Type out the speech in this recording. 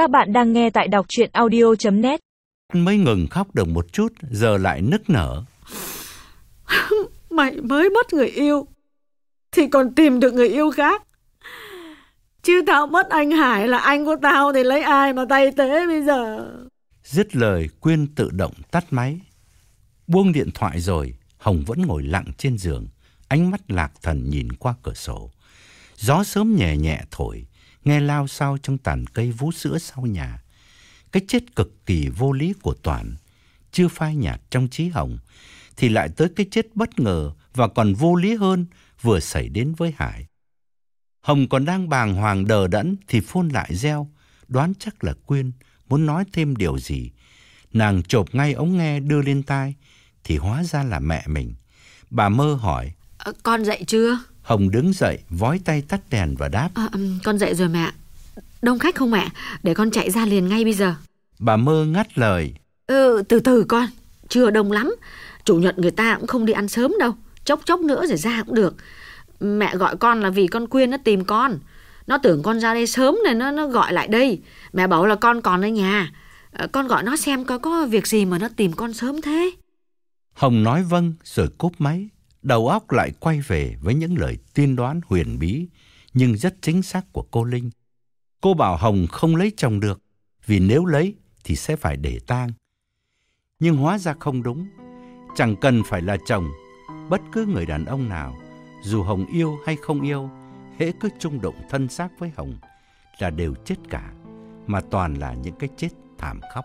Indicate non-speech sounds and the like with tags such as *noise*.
Các bạn đang nghe tại đọc chuyện audio.net Mới ngừng khóc được một chút, giờ lại nức nở. *laughs* Mày mới mất người yêu Thì còn tìm được người yêu khác Chứ tao mất anh Hải là anh của tao Thì lấy ai mà tay tế bây giờ Dứt lời, Quyên tự động tắt máy. Buông điện thoại rồi, Hồng vẫn ngồi lặng trên giường, ánh mắt lạc thần nhìn qua cửa sổ. Gió sớm nhẹ nhẹ thổi, nghe lao sao trong tàn cây vú sữa sau nhà. Cái chết cực kỳ vô lý của Toàn, chưa phai nhạt trong trí Hồng, thì lại tới cái chết bất ngờ và còn vô lý hơn vừa xảy đến với Hải. Hồng còn đang bàng hoàng đờ đẫn thì phôn lại reo, đoán chắc là Quyên muốn nói thêm điều gì. Nàng chộp ngay ống nghe đưa lên tai, thì hóa ra là mẹ mình. Bà mơ hỏi, Ờ, Con dậy chưa Hồng đứng dậy, vói tay tắt đèn và đáp. à, Con dậy rồi mẹ Đông khách không mẹ? Để con chạy ra liền ngay bây giờ. Bà mơ ngắt lời, Ừ từ từ con. Chưa đông lắm. Chủ nhật người ta cũng không đi ăn sớm đâu. Chốc chốc nữa rồi ra cũng được. Mẹ gọi con là vì con Quyên nó tìm con. Nó tưởng con ra đây sớm này nó nó gọi lại đây. Mẹ bảo là con còn ở nhà. Ờ, Con gọi nó xem có có việc gì mà nó tìm con sớm thế. Hồng nói vâng rồi cúp máy. Đầu óc lại quay về với những lời tiên đoán huyền bí nhưng rất chính xác của cô Linh. Cô bảo Hồng không lấy chồng được vì nếu lấy thì sẽ phải để tang. Nhưng hóa ra không đúng. Chẳng cần phải là chồng. Bất cứ người đàn ông nào, dù Hồng yêu hay không yêu, hễ cứ chung động thân xác với Hồng là đều chết cả, mà toàn là những cái chết thảm khốc.